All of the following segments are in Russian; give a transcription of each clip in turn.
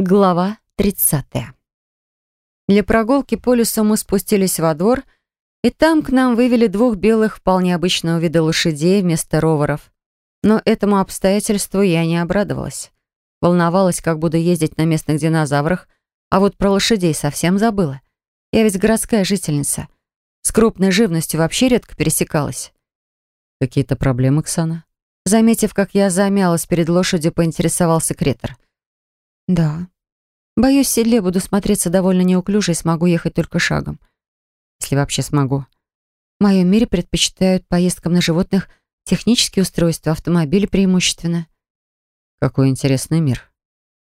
Глава 30. Для прогулки по лесу мы спустились во двор, и там к нам вывели двух белых, вполне обычного вида лошадей вместо роверов. Но этому обстоятельству я не обрадовалась. Волновалась, как буду ездить на местных динозаврах, а вот про лошадей совсем забыла. Я ведь городская жительница. С крупной живностью вообще редко пересекалась. Какие-то проблемы, Ксана? Заметив, как я замялась перед лошадью, поинтересовался Кретор. «Да. Боюсь, в седле буду смотреться довольно неуклюже и смогу ехать только шагом. Если вообще смогу. В моем мире предпочитают поездкам на животных технические устройства, автомобили преимущественно». «Какой интересный мир».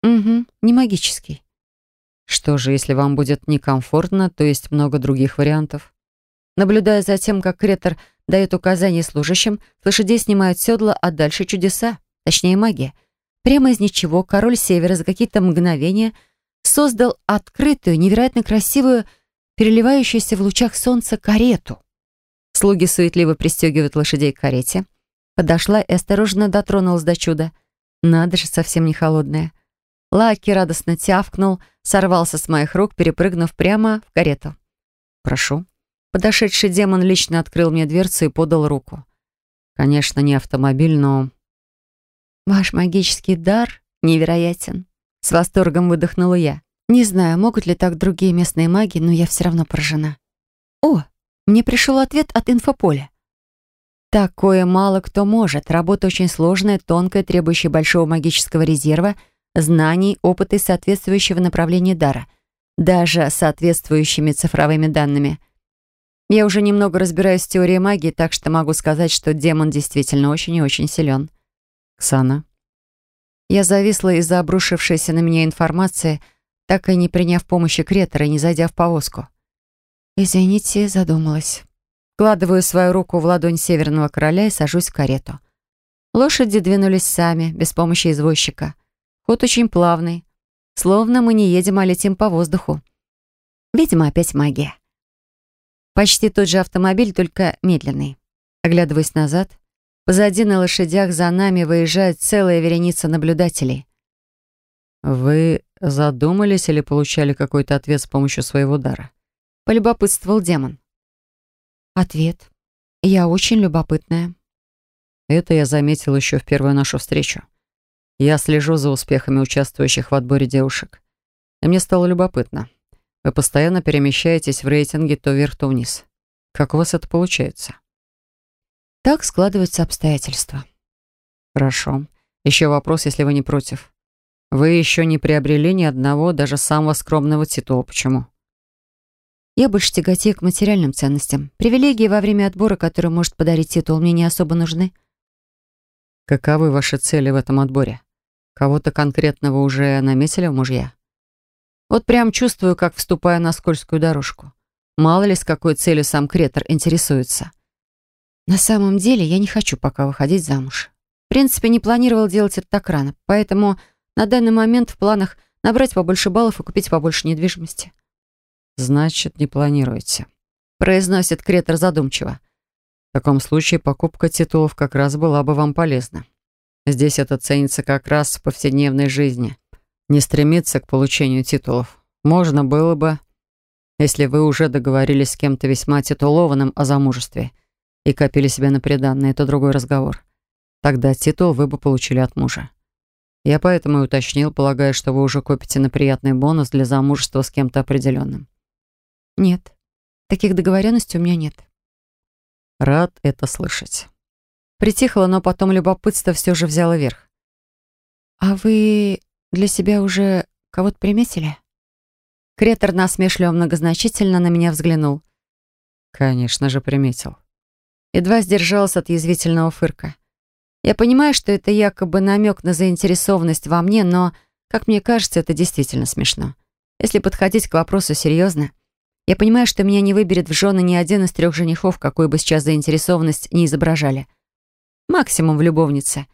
«Угу, не магический». «Что же, если вам будет некомфортно, то есть много других вариантов?» Наблюдая за тем, как Кретор дает указания служащим, лошадей снимают седла, а дальше чудеса, точнее магия — Прямо из ничего король Севера за какие-то мгновения создал открытую, невероятно красивую, переливающуюся в лучах солнца карету. Слуги суетливо пристегивают лошадей к карете. Подошла и осторожно дотронулась до чуда. Надо же, совсем не холодная. Лаки радостно тявкнул, сорвался с моих рук, перепрыгнув прямо в карету. «Прошу». Подошедший демон лично открыл мне дверцу и подал руку. Конечно, не автомобиль, но «Ваш магический дар невероятен», — с восторгом выдохнула я. «Не знаю, могут ли так другие местные маги, но я все равно поражена». «О, мне пришел ответ от инфополя». Такое мало кто может. Работа очень сложная, тонкая, требующая большого магического резерва, знаний, опыта и соответствующего направления дара. Даже соответствующими цифровыми данными. Я уже немного разбираюсь в теории магии, так что могу сказать, что демон действительно очень и очень силен. Ксана. Я зависла из-за обрушившейся на меня информации, так и не приняв помощи Кретора не зайдя в повозку. Извините, задумалась. Вкладываю свою руку в ладонь Северного Короля и сажусь в карету. Лошади двинулись сами, без помощи извозчика. Ход очень плавный. Словно мы не едем, а летим по воздуху. Видимо, опять магия. Почти тот же автомобиль, только медленный. Оглядываясь назад, Позади на лошадях за нами выезжает целая вереница наблюдателей. «Вы задумались или получали какой-то ответ с помощью своего дара?» Полюбопытствовал демон. Ответ. Я очень любопытная. Это я заметил еще в первую нашу встречу. Я слежу за успехами участвующих в отборе девушек. И мне стало любопытно. Вы постоянно перемещаетесь в рейтинге то вверх, то вниз. Как у вас это получается? Так складываются обстоятельства. Хорошо. Еще вопрос, если вы не против. Вы еще не приобрели ни одного, даже самого скромного титула. Почему? Я больше тяготею к материальным ценностям. Привилегии во время отбора, которые может подарить титул, мне не особо нужны. Каковы ваши цели в этом отборе? Кого-то конкретного уже наметили в мужья? Вот прям чувствую, как вступаю на скользкую дорожку. Мало ли, с какой целью сам кретор интересуется. На самом деле я не хочу пока выходить замуж. В принципе, не планировал делать это так рано, поэтому на данный момент в планах набрать побольше баллов и купить побольше недвижимости. «Значит, не планируете», — произносит Кретор задумчиво. «В таком случае покупка титулов как раз была бы вам полезна. Здесь это ценится как раз в повседневной жизни. Не стремиться к получению титулов. Можно было бы, если вы уже договорились с кем-то весьма титулованным о замужестве — и копили себя на приданное, это другой разговор. Тогда титул вы бы получили от мужа. Я поэтому и уточнил, полагая, что вы уже копите на приятный бонус для замужества с кем-то определенным. Нет, таких договоренностей у меня нет. Рад это слышать. Притихло, но потом любопытство все же взяло верх. А вы для себя уже кого-то приметили? Кретор насмешливо многозначительно на меня взглянул. Конечно же, приметил. Едва сдержалась от язвительного фырка. Я понимаю, что это якобы намек на заинтересованность во мне, но, как мне кажется, это действительно смешно. Если подходить к вопросу серьезно, я понимаю, что меня не выберет в жены ни один из трех женихов, какую бы сейчас заинтересованность не изображали. Максимум в любовнице.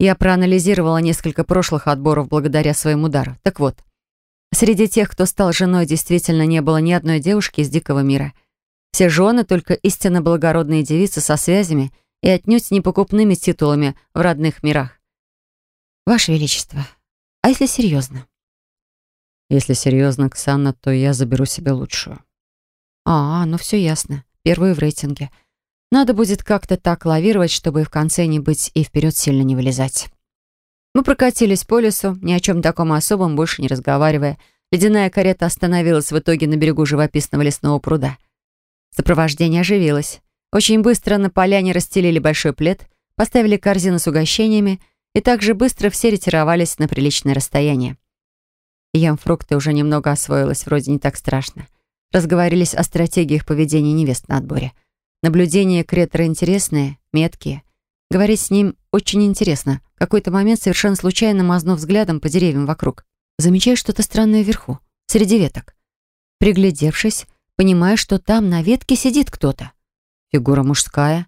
Я проанализировала несколько прошлых отборов благодаря своему дару. Так вот, среди тех, кто стал женой, действительно не было ни одной девушки из дикого мира — все жены только истинно благородные девицы со связями и отнюдь непокупными титулами в родных мирах. Ваше Величество, а если серьезно? Если серьезно, Ксана, то я заберу себе лучшую. А, ну все ясно. Первую в рейтинге. Надо будет как-то так лавировать, чтобы и в конце не быть и вперед сильно не вылезать. Мы прокатились по лесу, ни о чем таком особом больше не разговаривая. Ледяная карета остановилась в итоге на берегу живописного лесного пруда. Сопровождение оживилось. Очень быстро на поляне расстелили большой плед, поставили корзину с угощениями, и также быстро все ретировались на приличное расстояние. Ем фрукты уже немного освоилась, вроде не так страшно. Разговорились о стратегиях поведения невест на отборе. Наблюдения Кретора интересные, меткие. Говорить с ним очень интересно. Какой-то момент, совершенно случайно мазнув взглядом по деревьям вокруг, замечаю что-то странное вверху, среди веток. Приглядевшись, понимаю, что там на ветке сидит кто-то. Фигура мужская.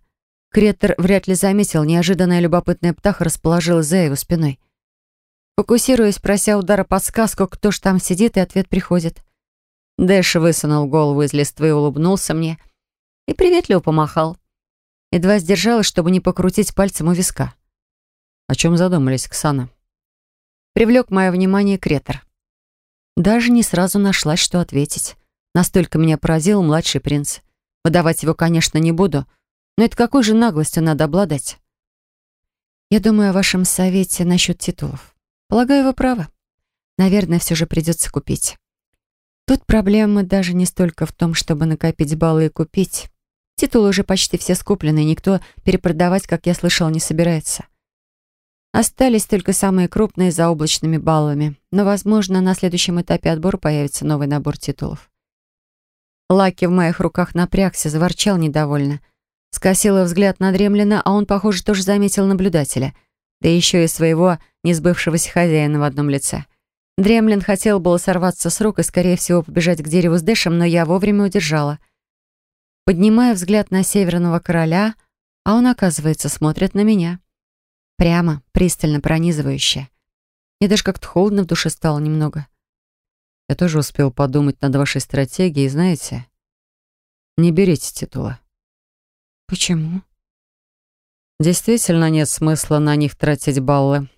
Кретор вряд ли заметил, неожиданная любопытная птаха расположилась за его спиной. Фокусируясь, прося удара подсказку, кто ж там сидит, и ответ приходит. Дэш высунул голову из листвы и улыбнулся мне и приветливо помахал. Едва сдержалась, чтобы не покрутить пальцем у виска. О чем задумались, Ксана? Привлек мое внимание Кретор. Даже не сразу нашлась, что ответить. Настолько меня поразил младший принц. Выдавать его, конечно, не буду, но это какой же наглостью надо обладать? Я думаю о вашем совете насчет титулов. Полагаю, вы правы. Наверное, все же придется купить. Тут проблема даже не столько в том, чтобы накопить баллы и купить. Титулы уже почти все скуплены, никто перепродавать, как я слышал, не собирается. Остались только самые крупные за облачными баллами, но, возможно, на следующем этапе отбора появится новый набор титулов. Лаки в моих руках напрягся, заворчал недовольно. Скосила взгляд на Дремлина, а он, похоже, тоже заметил наблюдателя — да еще и своего несбывшегося хозяина в одном лице. Дремлин хотел было сорваться с рук и, скорее всего, побежать к дереву с Дэшем, но я вовремя удержала. Поднимая взгляд на Северного Короля, а он, оказывается, смотрит на меня. Прямо, пристально, пронизывающе. Мне даже как-то холодно в душе стало немного. Я тоже успел подумать над вашей стратегией, знаете, не берите титула. Почему? Действительно нет смысла на них тратить баллы.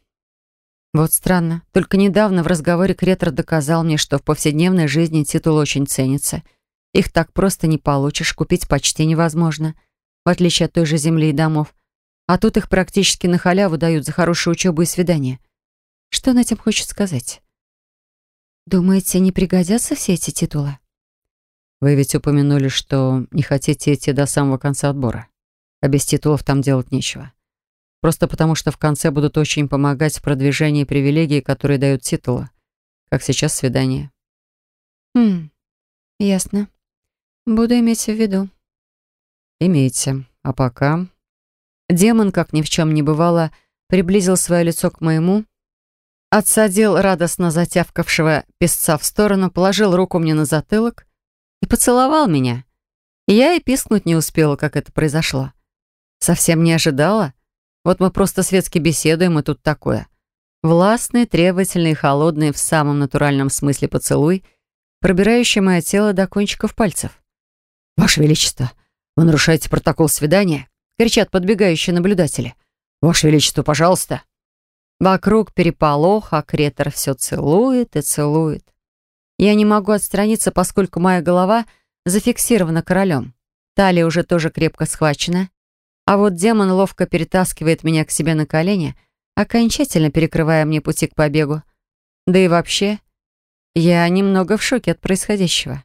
Вот странно. Только недавно в разговоре Кретор доказал мне, что в повседневной жизни титул очень ценится. Их так просто не получишь, купить почти невозможно, в отличие от той же земли и домов. А тут их практически на халяву дают за хорошую учебу и свидание. Что он этим хочет сказать? Думаете, не пригодятся все эти титулы? Вы ведь упомянули, что не хотите идти до самого конца отбора а без титулов там делать нечего. Просто потому, что в конце будут очень помогать в продвижении привилегий, которые дают титулы. Как сейчас свидание. Хм, ясно. Буду иметь в виду. Имейте. А пока... Демон, как ни в чем не бывало, приблизил свое лицо к моему, отсадил радостно затявкавшего песца в сторону, положил руку мне на затылок и поцеловал меня. Я и пискнуть не успела, как это произошло. Совсем не ожидала? Вот мы просто светски беседуем, и тут такое. Властный, требовательный холодный в самом натуральном смысле поцелуй, пробирающий мое тело до кончиков пальцев. «Ваше Величество, вы нарушаете протокол свидания?» — кричат подбегающие наблюдатели. «Ваше Величество, пожалуйста!» Вокруг переполох, а Кретор все целует и целует. Я не могу отстраниться, поскольку моя голова зафиксирована королем. Талия уже тоже крепко схвачена, а вот демон ловко перетаскивает меня к себе на колени, окончательно перекрывая мне пути к побегу. Да и вообще, я немного в шоке от происходящего.